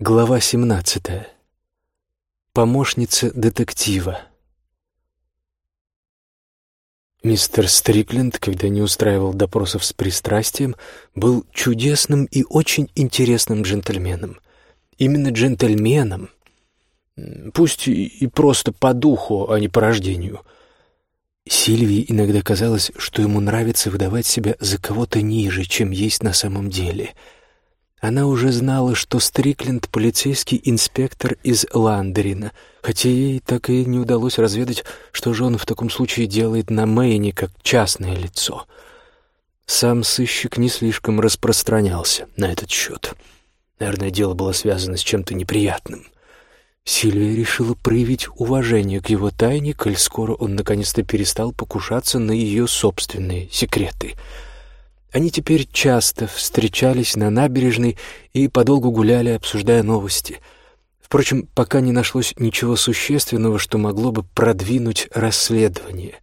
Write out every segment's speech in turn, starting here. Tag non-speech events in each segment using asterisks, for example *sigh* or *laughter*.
Глава 17. Помощница детектива. Мистер Стрикленд, когда не устраивал допросов с пристрастием, был чудесным и очень интересным джентльменом. Именно джентльменом, пусть и просто по духу, а не по рождению. Сильвии иногда казалось, что ему нравится выдавать себя за кого-то ниже, чем есть на самом деле — она уже знала, что Стрикленд — полицейский инспектор из Ландерина, хотя ей так и не удалось разведать, что же он в таком случае делает на Мэйне как частное лицо. Сам сыщик не слишком распространялся на этот счет. Наверное, дело было связано с чем-то неприятным. Сильвия решила проявить уважение к его тайне, коль скоро он наконец-то перестал покушаться на ее собственные секреты — они теперь часто встречались на набережной и подолгу гуляли, обсуждая новости. Впрочем, пока не нашлось ничего существенного, что могло бы продвинуть расследование.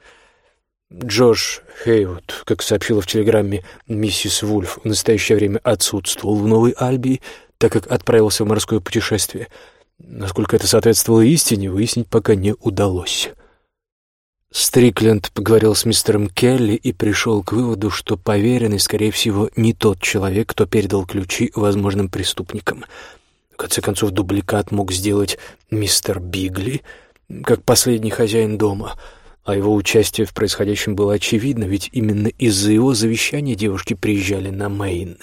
Джош Хейвуд, как сообщила в телеграмме миссис Вульф, в настоящее время отсутствовал в Новой Альбии, так как отправился в морское путешествие. Насколько это соответствовало истине, выяснить пока не удалось. Стрикленд поговорил с мистером Келли и пришел к выводу, что поверенный, скорее всего, не тот человек, кто передал ключи возможным преступникам. В конце концов, дубликат мог сделать мистер Бигли, как последний хозяин дома, а его участие в происходящем было очевидно, ведь именно из-за его завещания девушки приезжали на Мейн.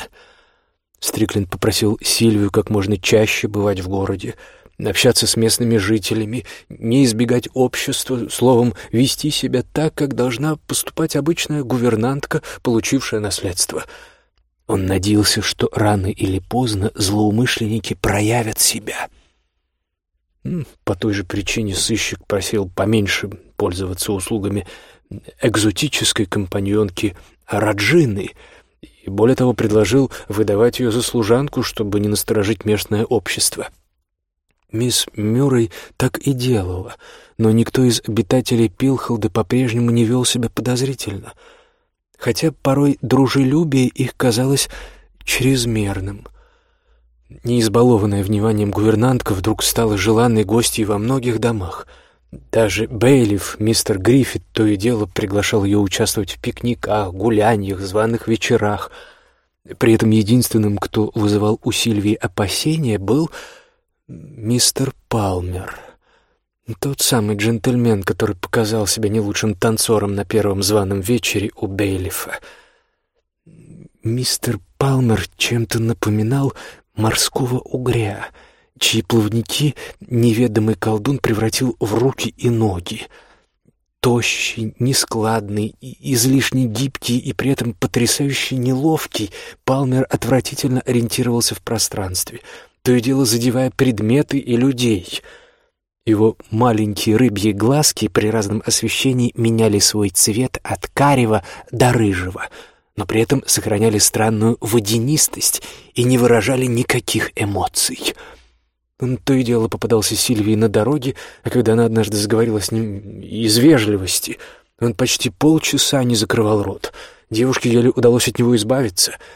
Стрикленд попросил Сильвию как можно чаще бывать в городе, общаться с местными жителями, не избегать общества, словом, вести себя так, как должна поступать обычная гувернантка, получившая наследство. Он надеялся, что рано или поздно злоумышленники проявят себя. По той же причине сыщик просил поменьше пользоваться услугами экзотической компаньонки Раджины и, более того, предложил выдавать ее за служанку, чтобы не насторожить местное общество. — Мисс Мюррей так и делала, но никто из обитателей Пилхолда по-прежнему не вел себя подозрительно, хотя порой дружелюбие их казалось чрезмерным. Неизбалованная вниманием гувернантка вдруг стала желанной гостьей во многих домах. Даже Бейлиф, мистер Гриффит, то и дело приглашал ее участвовать в пикниках, гуляниях, званых вечерах. При этом единственным, кто вызывал у Сильвии опасения, был мистер Палмер. Тот самый джентльмен, который показал себя не лучшим танцором на первом званом вечере у Бейлифа. Мистер Палмер чем-то напоминал морского угря, чьи плавники неведомый колдун превратил в руки и ноги. Тощий, нескладный, излишне гибкий и при этом потрясающе неловкий, Палмер отвратительно ориентировался в пространстве — то и дело задевая предметы и людей. Его маленькие рыбьи глазки при разном освещении меняли свой цвет от карего до рыжего, но при этом сохраняли странную водянистость и не выражали никаких эмоций. Он то и дело попадался Сильвии на дороге, а когда она однажды заговорила с ним из вежливости, он почти полчаса не закрывал рот. Девушке еле удалось от него избавиться —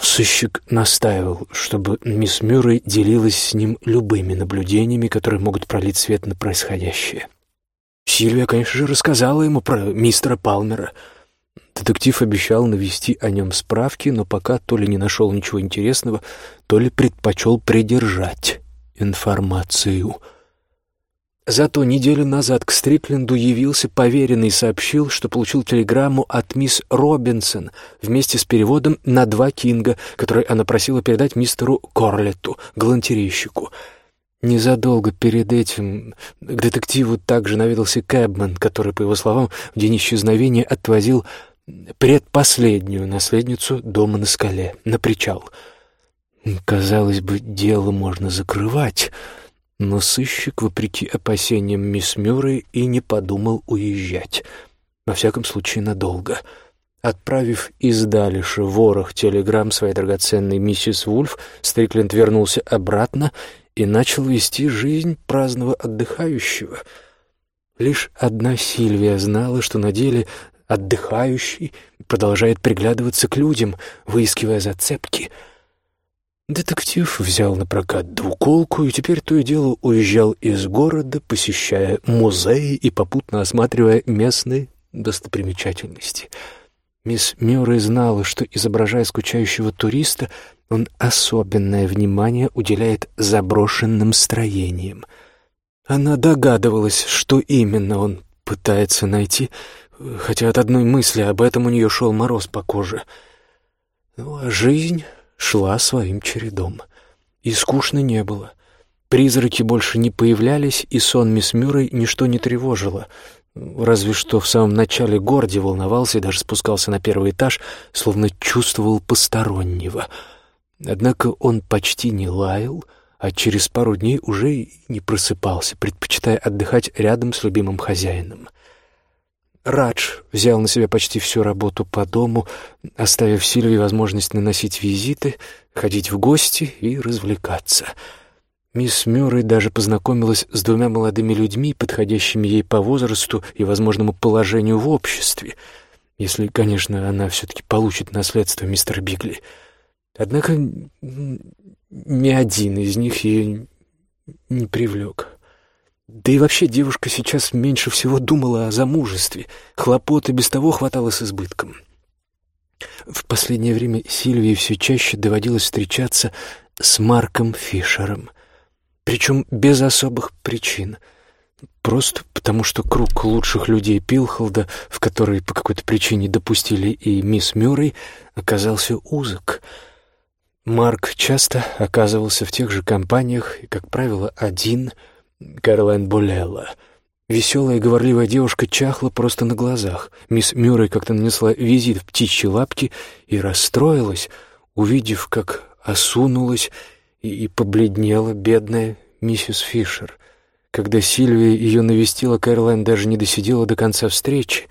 Сыщик настаивал, чтобы мисс Мюррей делилась с ним любыми наблюдениями, которые могут пролить свет на происходящее. Сильвия, конечно же, рассказала ему про мистера Палмера. Детектив обещал навести о нем справки, но пока то ли не нашел ничего интересного, то ли предпочел придержать информацию — Зато неделю назад к Стрикленду явился поверенный и сообщил, что получил телеграмму от мисс Робинсон вместе с переводом на два кинга, который она просила передать мистеру Корлетту, галантерейщику. Незадолго перед этим к детективу также наведался Кэбман, который, по его словам, в день исчезновения отвозил предпоследнюю наследницу дома на скале, на причал. Казалось бы, дело можно закрывать, но сыщик, вопреки опасениям мисс Мюррей, и не подумал уезжать. Во всяком случае, надолго. Отправив из Далиша ворох телеграмм своей драгоценной миссис Вульф, Стрикленд вернулся обратно и начал вести жизнь праздного отдыхающего. Лишь одна Сильвия знала, что на деле отдыхающий продолжает приглядываться к людям, выискивая зацепки — Детектив взял на прокат двуколку и теперь то и дело уезжал из города, посещая музеи и попутно осматривая местные достопримечательности. Мисс Мюррей знала, что, изображая скучающего туриста, он особенное внимание уделяет заброшенным строениям. Она догадывалась, что именно он пытается найти, хотя от одной мысли об этом у нее шел мороз по коже. Ну, а жизнь шла своим чередом. И скучно не было. Призраки больше не появлялись, и сон мисс Мюррей ничто не тревожило. Разве что в самом начале Горди волновался и даже спускался на первый этаж, словно чувствовал постороннего. Однако он почти не лаял, а через пару дней уже не просыпался, предпочитая отдыхать рядом с любимым хозяином. Радж взял на себя почти всю работу по дому, оставив Сильвии возможность наносить визиты, ходить в гости и развлекаться. Мисс Мюррей даже познакомилась с двумя молодыми людьми, подходящими ей по возрасту и возможному положению в обществе, если, конечно, она все-таки получит наследство мистера Бигли. Однако ни один из них ее не привлек. Да и вообще девушка сейчас меньше всего думала о замужестве. Хлопоты без того хватало с избытком. В последнее время Сильвии все чаще доводилось встречаться с Марком Фишером. Причем без особых причин. Просто потому, что круг лучших людей Пилхолда, в который по какой-то причине допустили и мисс Мюррей, оказался узок. Марк часто оказывался в тех же компаниях и, как правило, один — Кэролайн болела. Веселая и говорливая девушка чахла просто на глазах. Мисс Мюррей как-то нанесла визит в птичьи лапки и расстроилась, увидев, как осунулась и, и побледнела бедная миссис Фишер. Когда Сильвия ее навестила, Кэролайн даже не досидела до конца встречи.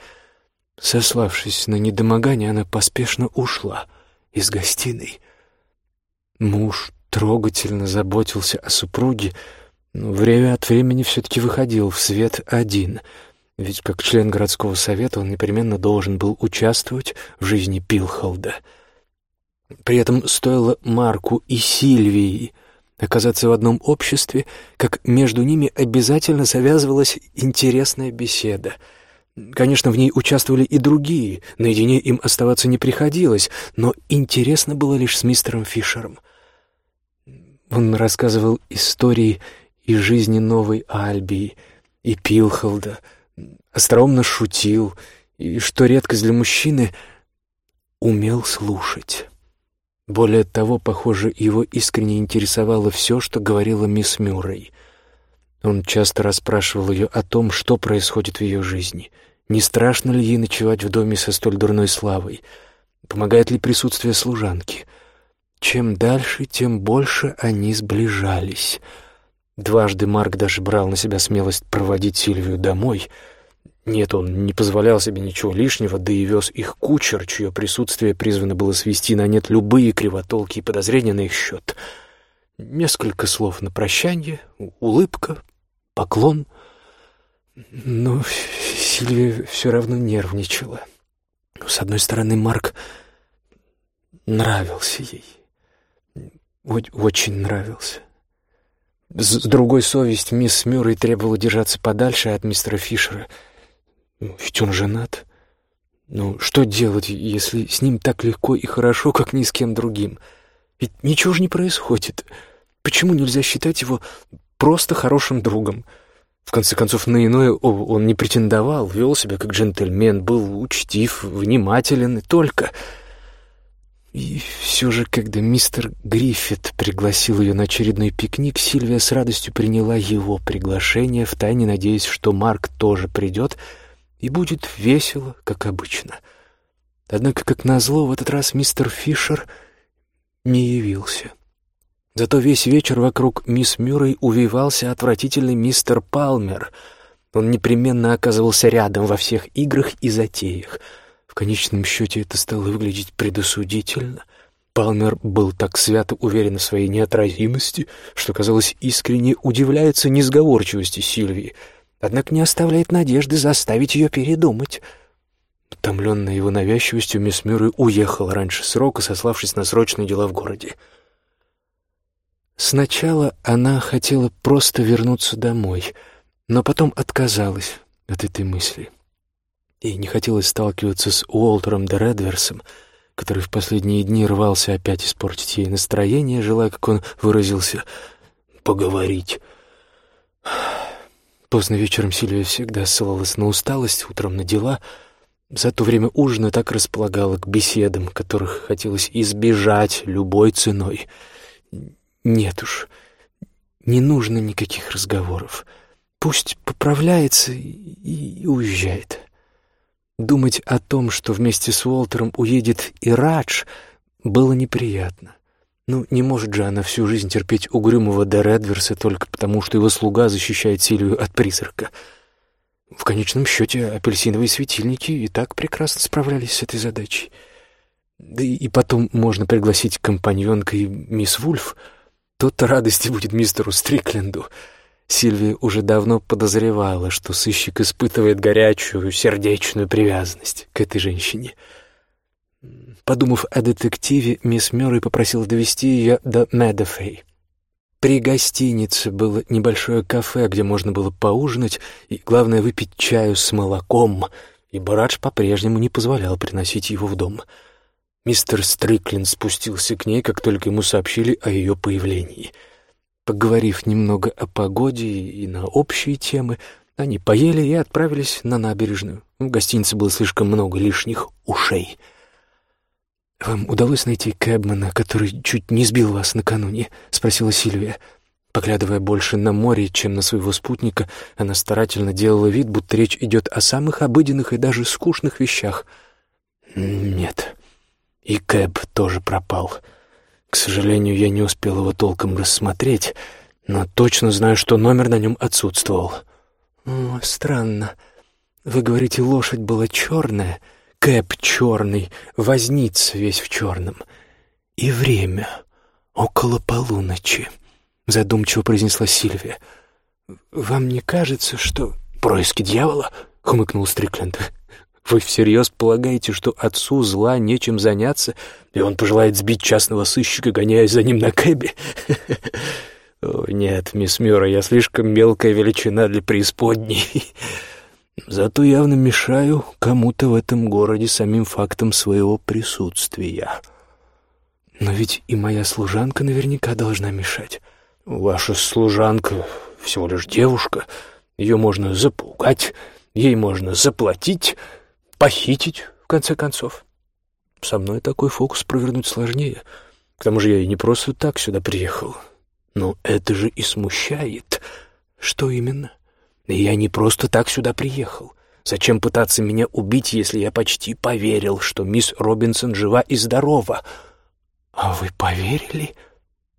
Сославшись на недомогание, она поспешно ушла из гостиной. Муж трогательно заботился о супруге, но время от времени все-таки выходил в свет один, ведь как член городского совета он непременно должен был участвовать в жизни Пилхолда. При этом стоило Марку и Сильвии оказаться в одном обществе, как между ними обязательно завязывалась интересная беседа. Конечно, в ней участвовали и другие, наедине им оставаться не приходилось, но интересно было лишь с мистером Фишером. Он рассказывал истории и жизни новой Альбии, и Пилхолда, остроумно шутил, и, что редкость для мужчины, умел слушать. Более того, похоже, его искренне интересовало все, что говорила мисс Мюррей. Он часто расспрашивал ее о том, что происходит в ее жизни. Не страшно ли ей ночевать в доме со столь дурной славой? Помогает ли присутствие служанки? Чем дальше, тем больше они сближались — Дважды Марк даже брал на себя смелость проводить Сильвию домой. Нет, он не позволял себе ничего лишнего, да и вез их кучер, чье присутствие призвано было свести на нет любые кривотолки и подозрения на их счет. Несколько слов на прощание, улыбка, поклон. Но Сильвия все равно нервничала. С одной стороны, Марк нравился ей. Очень нравился. С другой совесть мисс Мюррей требовала держаться подальше от мистера Фишера. Ну, ведь он женат. Ну, что делать, если с ним так легко и хорошо, как ни с кем другим? Ведь ничего же не происходит. Почему нельзя считать его просто хорошим другом? В конце концов, на иное он не претендовал, вел себя как джентльмен, был учтив, внимателен и только... И все же, когда мистер Гриффит пригласил ее на очередной пикник, Сильвия с радостью приняла его приглашение, втайне надеясь, что Марк тоже придет и будет весело, как обычно. Однако, как назло, в этот раз мистер Фишер не явился. Зато весь вечер вокруг мисс Мюррей увивался отвратительный мистер Палмер. Он непременно оказывался рядом во всех играх и затеях — конечном счете это стало выглядеть предосудительно. Палмер был так свято уверен в своей неотразимости, что, казалось, искренне удивляется несговорчивости Сильвии, однако не оставляет надежды заставить ее передумать. Утомленная его навязчивостью, мисс Мюррей уехала раньше срока, сославшись на срочные дела в городе. Сначала она хотела просто вернуться домой, но потом отказалась от этой мысли. И не хотелось сталкиваться с Уолтером де Редверсом, который в последние дни рвался опять испортить ей настроение, желая, как он выразился, «поговорить». Поздно вечером Сильвия всегда ссылалась на усталость, утром на дела. За то время ужина так располагала к беседам, которых хотелось избежать любой ценой. Нет уж, не нужно никаких разговоров. Пусть поправляется и, уезжает. Думать о том, что вместе с Уолтером уедет и Радж, было неприятно. Ну, не может же она всю жизнь терпеть угрюмого Дэр только потому, что его слуга защищает Силию от призрака. В конечном счете, апельсиновые светильники и так прекрасно справлялись с этой задачей. Да и потом можно пригласить компаньонкой мисс Вульф. Тот радости будет мистеру Стрикленду. Сильвия уже давно подозревала, что сыщик испытывает горячую сердечную привязанность к этой женщине — Подумав о детективе, мисс Мёррей попросила довести ее до Медофей. При гостинице было небольшое кафе, где можно было поужинать и, главное, выпить чаю с молоком, и Барадж по-прежнему не позволял приносить его в дом. Мистер Стриклин спустился к ней, как только ему сообщили о ее появлении. Поговорив немного о погоде и на общие темы, они поели и отправились на набережную. В гостинице было слишком много лишних ушей — «Вам удалось найти Кэбмана, который чуть не сбил вас накануне?» — спросила Сильвия. Поглядывая больше на море, чем на своего спутника, она старательно делала вид, будто речь идет о самых обыденных и даже скучных вещах. «Нет. И Кэб тоже пропал. К сожалению, я не успел его толком рассмотреть, но точно знаю, что номер на нем отсутствовал». «О, странно. Вы говорите, лошадь была черная?» Кэп черный, возница весь в черном. И время около полуночи, задумчиво произнесла Сильвия. Вам не кажется, что... Происки дьявола? хмыкнул Стрикленд. Вы всерьез полагаете, что отцу зла нечем заняться, и он пожелает сбить частного сыщика, гоняясь за ним на кэбе? *laughs* Нет, мисс Мюра, я слишком мелкая величина для преисподней. *laughs* Зато явно мешаю кому-то в этом городе самим фактом своего присутствия. Но ведь и моя служанка наверняка должна мешать. Ваша служанка всего лишь девушка. Ее можно запугать, ей можно заплатить, похитить, в конце концов. Со мной такой фокус провернуть сложнее. К тому же я и не просто так сюда приехал. Но это же и смущает. Что именно? я не просто так сюда приехал. Зачем пытаться меня убить, если я почти поверил, что мисс Робинсон жива и здорова? А вы поверили?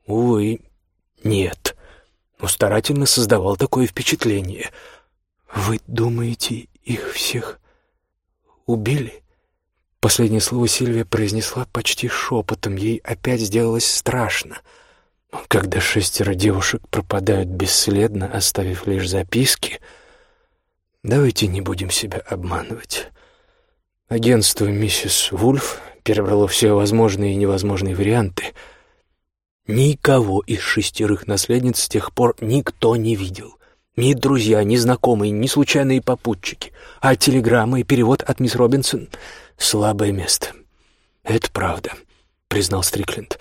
Увы, нет. Но старательно создавал такое впечатление. Вы думаете, их всех убили? Последнее слово Сильвия произнесла почти шепотом. Ей опять сделалось страшно — когда шестеро девушек пропадают бесследно, оставив лишь записки, давайте не будем себя обманывать. Агентство миссис Вульф перебрало все возможные и невозможные варианты. Никого из шестерых наследниц с тех пор никто не видел. Ни друзья, ни знакомые, ни случайные попутчики. А телеграмма и перевод от мисс Робинсон — слабое место. «Это правда», — признал Стрикленд.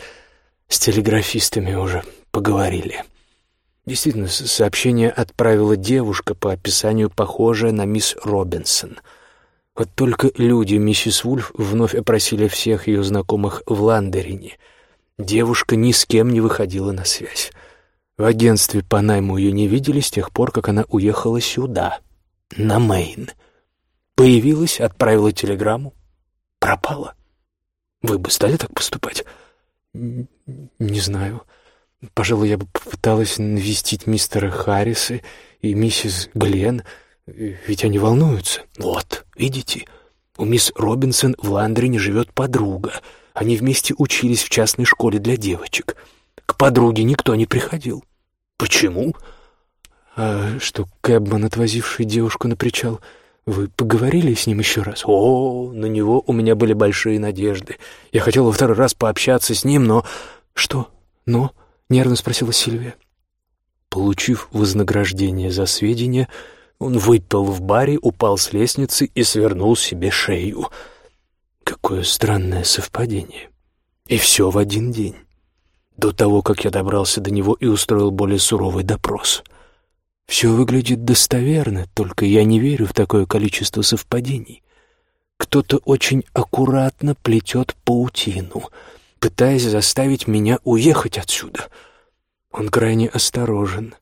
С телеграфистами уже поговорили. Действительно, сообщение отправила девушка по описанию, похожая на мисс Робинсон. Вот только люди миссис Вульф вновь опросили всех ее знакомых в Ландерине. Девушка ни с кем не выходила на связь. В агентстве по найму ее не видели с тех пор, как она уехала сюда, на Мейн. Появилась, отправила телеграмму, пропала. Вы бы стали так поступать? «Не знаю. Пожалуй, я бы попыталась навестить мистера Харриса и миссис Глен, ведь они волнуются. Вот, видите, у мисс Робинсон в Ландрине живет подруга. Они вместе учились в частной школе для девочек. К подруге никто не приходил. Почему?» «А что, Кэбман, отвозивший девушку на причал, вы поговорили с ним еще раз? О, на него у меня были большие надежды. Я хотел во второй раз пообщаться с ним, но... Что? Но? — нервно спросила Сильвия. Получив вознаграждение за сведения, он выпил в баре, упал с лестницы и свернул себе шею. Какое странное совпадение. И все в один день. До того, как я добрался до него и устроил более суровый допрос. Все выглядит достоверно, только я не верю в такое количество совпадений. Кто-то очень аккуратно плетет паутину, пытаясь заставить меня уехать отсюда. Он крайне осторожен,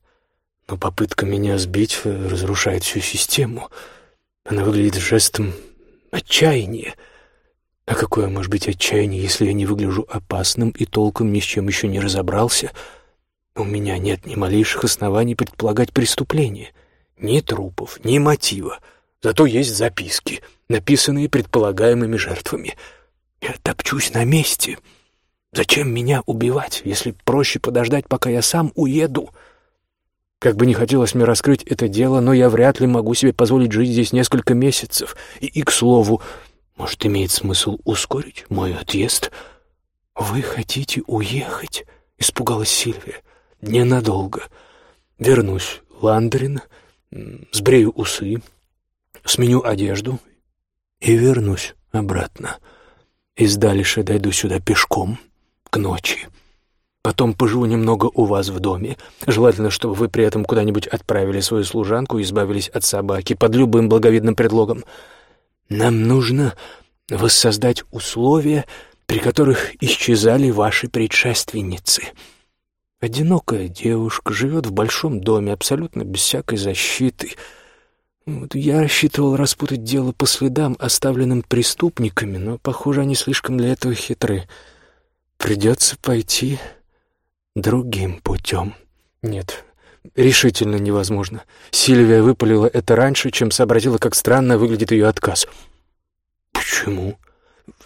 но попытка меня сбить разрушает всю систему. Она выглядит жестом отчаяния. А какое может быть отчаяние, если я не выгляжу опасным и толком ни с чем еще не разобрался? У меня нет ни малейших оснований предполагать преступление. Ни трупов, ни мотива. Зато есть записки, написанные предполагаемыми жертвами. Я топчусь на месте — Зачем меня убивать, если проще подождать, пока я сам уеду? Как бы не хотелось мне раскрыть это дело, но я вряд ли могу себе позволить жить здесь несколько месяцев. И, и к слову, может, имеет смысл ускорить мой отъезд? «Вы хотите уехать?» — испугалась Сильвия. «Ненадолго. Вернусь в Ландрин, сбрею усы, сменю одежду и вернусь обратно. Из дальше дойду сюда пешком» к ночи. Потом поживу немного у вас в доме. Желательно, чтобы вы при этом куда-нибудь отправили свою служанку и избавились от собаки под любым благовидным предлогом. Нам нужно воссоздать условия, при которых исчезали ваши предшественницы. Одинокая девушка живет в большом доме, абсолютно без всякой защиты. Вот я рассчитывал распутать дело по следам, оставленным преступниками, но, похоже, они слишком для этого хитры. Придется пойти другим путем. Нет, решительно невозможно. Сильвия выпалила это раньше, чем сообразила, как странно выглядит ее отказ. Почему?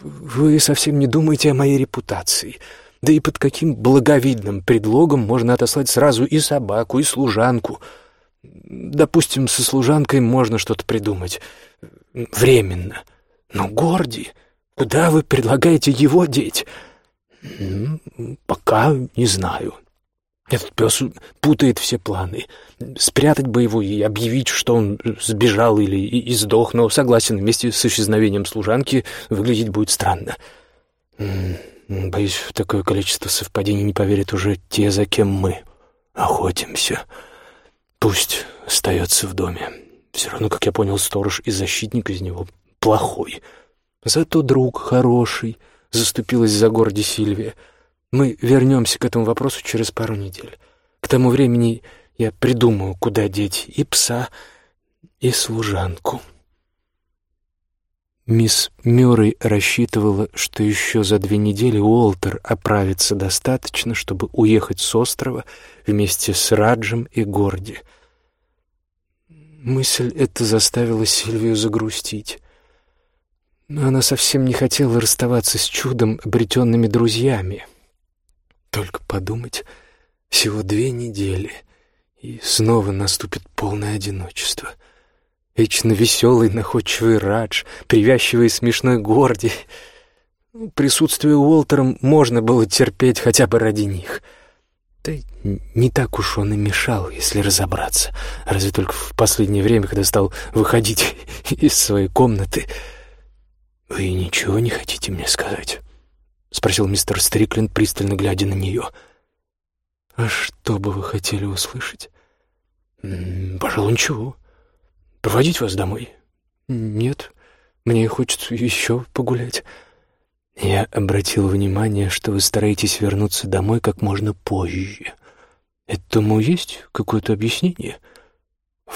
Вы совсем не думаете о моей репутации. Да и под каким благовидным предлогом можно отослать сразу и собаку, и служанку? Допустим, со служанкой можно что-то придумать. Временно. Но Горди, куда вы предлагаете его деть? «Пока не знаю. Этот пес путает все планы. Спрятать бы его и объявить, что он сбежал или и, и но согласен, вместе с исчезновением служанки выглядеть будет странно. Боюсь, в такое количество совпадений не поверят уже те, за кем мы охотимся. Пусть остается в доме. Все равно, как я понял, сторож и защитник из него плохой. Зато друг хороший — заступилась за Горди Сильвия. «Мы вернемся к этому вопросу через пару недель. К тому времени я придумаю, куда деть и пса, и служанку». Мисс Мюррей рассчитывала, что еще за две недели Уолтер оправится достаточно, чтобы уехать с острова вместе с Раджем и Горди. Мысль эта заставила Сильвию загрустить. Но она совсем не хотела расставаться с чудом, обретенными друзьями. Только подумать, всего две недели, и снова наступит полное одиночество. Вечно веселый, находчивый Радж, привязчивый и смешной Горди. Присутствие Уолтером можно было терпеть хотя бы ради них. Да не так уж он и мешал, если разобраться. Разве только в последнее время, когда стал выходить *laughs* из своей комнаты... «Вы ничего не хотите мне сказать?» — спросил мистер Стрикленд, пристально глядя на нее. «А что бы вы хотели услышать?» «Пожалуй, ничего. Проводить вас домой?» «Нет, мне хочется еще погулять». «Я обратил внимание, что вы стараетесь вернуться домой как можно позже. Этому есть какое-то объяснение?»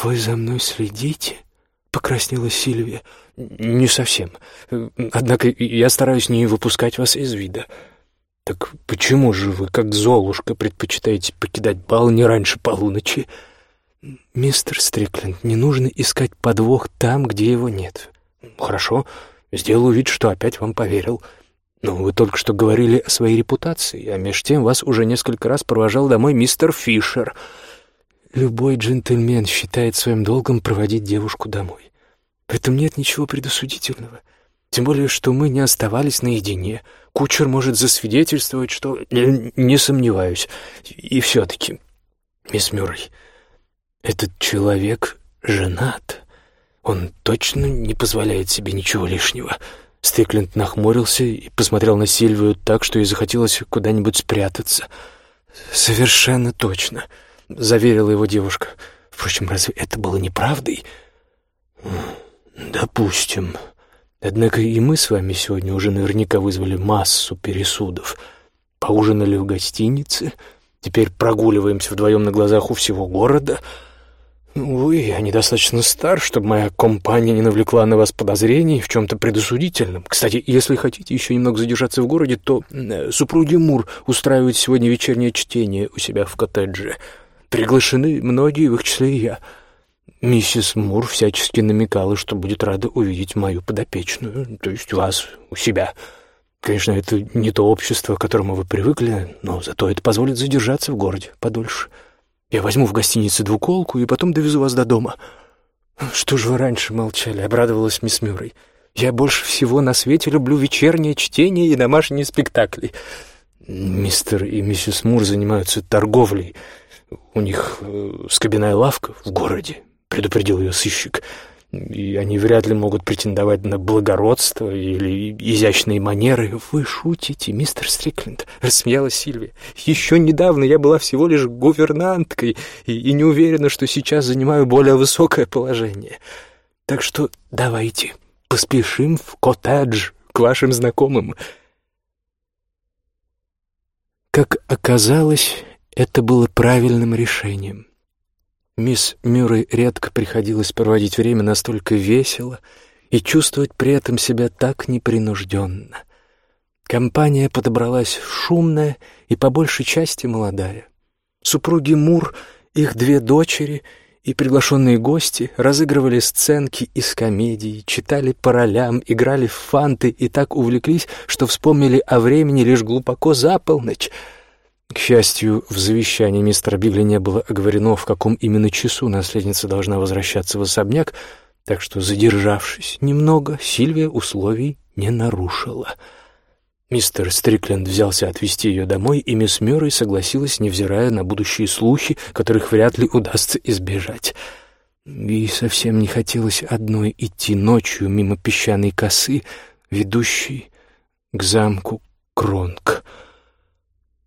«Вы за мной следите?» — покраснела Сильвия. «Не совсем. Однако я стараюсь не выпускать вас из вида. Так почему же вы, как Золушка, предпочитаете покидать бал не раньше полуночи?» «Мистер Стрикленд, не нужно искать подвох там, где его нет». «Хорошо, сделаю вид, что опять вам поверил. Но вы только что говорили о своей репутации, а меж тем вас уже несколько раз провожал домой мистер Фишер». «Любой джентльмен считает своим долгом проводить девушку домой. В этом нет ничего предосудительного. Тем более, что мы не оставались наедине. кучер может засвидетельствовать, что... Я не сомневаюсь. И все-таки, мисс Мюррей, этот человек женат. Он точно не позволяет себе ничего лишнего. Стрикленд нахмурился и посмотрел на Сильвию так, что ей захотелось куда-нибудь спрятаться. «Совершенно точно», — заверила его девушка. «Впрочем, разве это было неправдой?» «Допустим. Однако и мы с вами сегодня уже наверняка вызвали массу пересудов. Поужинали в гостинице, теперь прогуливаемся вдвоем на глазах у всего города». «Увы, я недостаточно стар, чтобы моя компания не навлекла на вас подозрений в чем-то предосудительном. Кстати, если хотите еще немного задержаться в городе, то э, супруги Мур устраивают сегодня вечернее чтение у себя в коттедже. Приглашены многие, в их числе и я. Миссис Мур всячески намекала, что будет рада увидеть мою подопечную, то есть вас, у себя. Конечно, это не то общество, к которому вы привыкли, но зато это позволит задержаться в городе подольше». Я возьму в гостинице двуколку и потом довезу вас до дома». «Что же вы раньше молчали?» — обрадовалась мисс Мюррей. «Я больше всего на свете люблю вечернее чтение и домашние спектакли». «Мистер и миссис Мур занимаются торговлей. У них э, скобяная лавка в городе», — предупредил ее сыщик и они вряд ли могут претендовать на благородство или изящные манеры. Вы шутите, мистер Стрикленд, рассмеялась Сильвия. Еще недавно я была всего лишь гувернанткой и, и не уверена, что сейчас занимаю более высокое положение. Так что давайте поспешим в коттедж к вашим знакомым. Как оказалось, это было правильным решением. Мисс Мюррей редко приходилось проводить время настолько весело и чувствовать при этом себя так непринужденно. Компания подобралась шумная и по большей части молодая. Супруги Мур, их две дочери и приглашенные гости разыгрывали сценки из комедий, читали по ролям, играли в фанты и так увлеклись, что вспомнили о времени лишь глубоко за полночь — к счастью, в завещании мистера Бигли не было оговорено, в каком именно часу наследница должна возвращаться в особняк, так что, задержавшись немного, Сильвия условий не нарушила. Мистер Стрикленд взялся отвезти ее домой, и мисс Мюррей согласилась, невзирая на будущие слухи, которых вряд ли удастся избежать. Ей совсем не хотелось одной идти ночью мимо песчаной косы, ведущей к замку Кронг.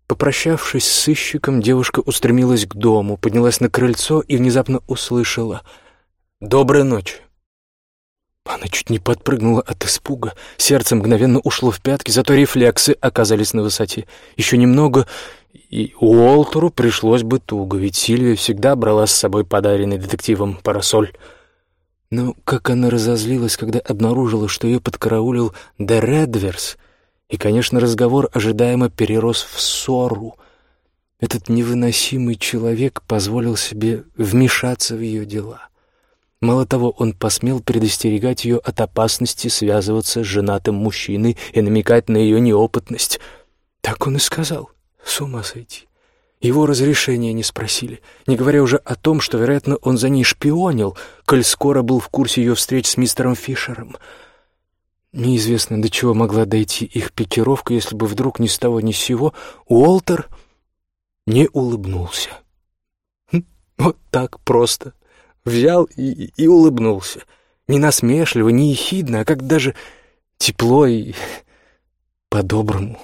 Попрощавшись с сыщиком, девушка устремилась к дому, поднялась на крыльцо и внезапно услышала «Доброй ночи». Она чуть не подпрыгнула от испуга. Сердце мгновенно ушло в пятки, зато рефлексы оказались на высоте. Еще немного, и Уолтеру пришлось бы туго, ведь Сильвия всегда брала с собой подаренный детективом парасоль. Но как она разозлилась, когда обнаружила, что ее подкараулил Де Редверс — и, конечно, разговор ожидаемо перерос в ссору. Этот невыносимый человек позволил себе вмешаться в ее дела. Мало того, он посмел предостерегать ее от опасности связываться с женатым мужчиной и намекать на ее неопытность. Так он и сказал. С ума сойти. Его разрешения не спросили, не говоря уже о том, что, вероятно, он за ней шпионил, коль скоро был в курсе ее встреч с мистером Фишером — Неизвестно, до чего могла дойти их пикировка, если бы вдруг ни с того ни с сего Уолтер не улыбнулся. Хм, вот так просто. Взял и, и улыбнулся. Не насмешливо, не ехидно, а как даже тепло и по-доброму.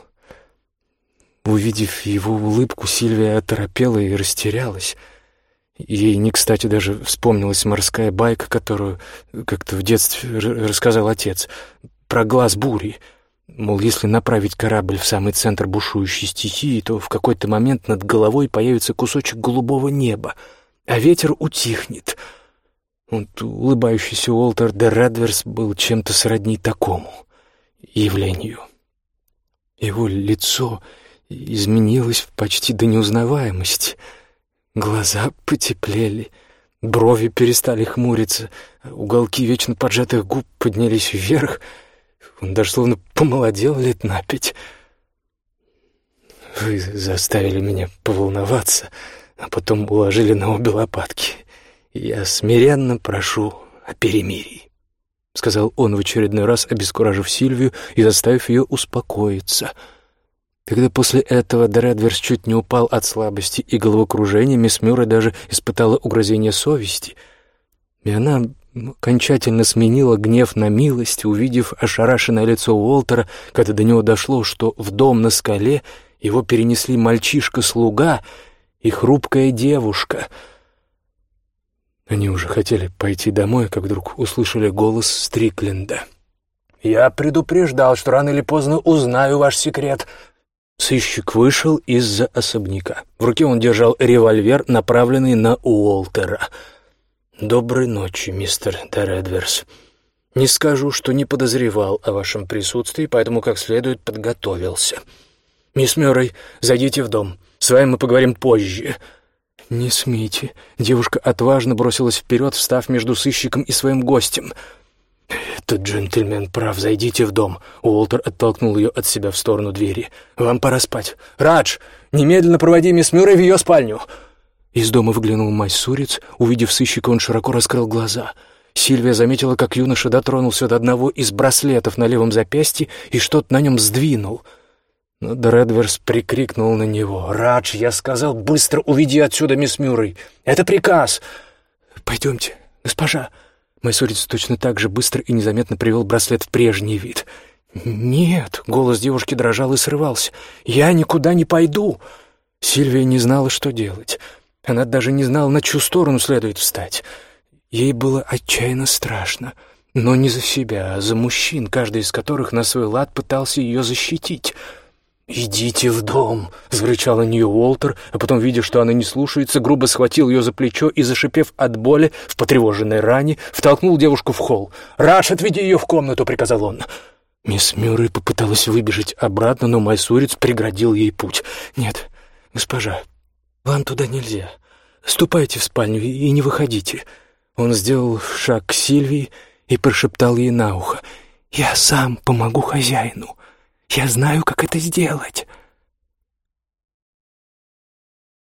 Увидев его улыбку, Сильвия оторопела и растерялась. Ей не кстати даже вспомнилась морская байка, которую как-то в детстве рассказал отец про глаз бури. Мол, если направить корабль в самый центр бушующей стихии, то в какой-то момент над головой появится кусочек голубого неба, а ветер утихнет. Вот улыбающийся Уолтер де Редверс был чем-то сродни такому явлению. Его лицо изменилось почти до неузнаваемости. Глаза потеплели, брови перестали хмуриться, уголки вечно поджатых губ поднялись вверх — он даже словно помолодел лет на пять. Вы заставили меня поволноваться, а потом уложили на обе лопатки. Я смиренно прошу о перемирии. — сказал он в очередной раз, обескуражив Сильвию и заставив ее успокоиться. Когда после этого Дредверс чуть не упал от слабости и головокружения, мисс Мюррей даже испытала угрозение совести. И она окончательно сменила гнев на милость, увидев ошарашенное лицо Уолтера, когда до него дошло, что в дом на скале его перенесли мальчишка-слуга и хрупкая девушка — они уже хотели пойти домой, как вдруг услышали голос Стрикленда. «Я предупреждал, что рано или поздно узнаю ваш секрет». Сыщик вышел из-за особняка. В руке он держал револьвер, направленный на Уолтера. «Доброй ночи, мистер Дередверс. Не скажу, что не подозревал о вашем присутствии, поэтому как следует подготовился. Мисс Мюррей, зайдите в дом. С вами мы поговорим позже». «Не смейте!» Девушка отважно бросилась вперед, встав между сыщиком и своим гостем. «Этот джентльмен прав, зайдите в дом». Уолтер оттолкнул ее от себя в сторону двери. «Вам пора спать. Радж, немедленно проводи мисс Мюррей в ее спальню!» Из дома выглянул Майсурец. Увидев сыщика, он широко раскрыл глаза. Сильвия заметила, как юноша дотронулся до одного из браслетов на левом запястье и что-то на нем сдвинул — но Дредверс прикрикнул на него. «Радж, я сказал, быстро уведи отсюда, мисс Мюррей! Это приказ!» «Пойдемте, госпожа!» Майсурец точно так же быстро и незаметно привел браслет в прежний вид. «Нет!» — голос девушки дрожал и срывался. «Я никуда не пойду!» Сильвия не знала, что делать. Она даже не знала, на чью сторону следует встать. Ей было отчаянно страшно. Но не за себя, а за мужчин, каждый из которых на свой лад пытался ее защитить — «Идите в дом!» — зарычал на нее Уолтер, а потом, видя, что она не слушается, грубо схватил ее за плечо и, зашипев от боли в потревоженной ране, втолкнул девушку в холл. «Раш, отведи ее в комнату!» — приказал он. Мисс Мюррей попыталась выбежать обратно, но майсурец преградил ей путь. «Нет, госпожа, вам туда нельзя. Ступайте в спальню и не выходите». Он сделал шаг к Сильвии и прошептал ей на ухо. «Я сам помогу хозяину». Я знаю, как это сделать».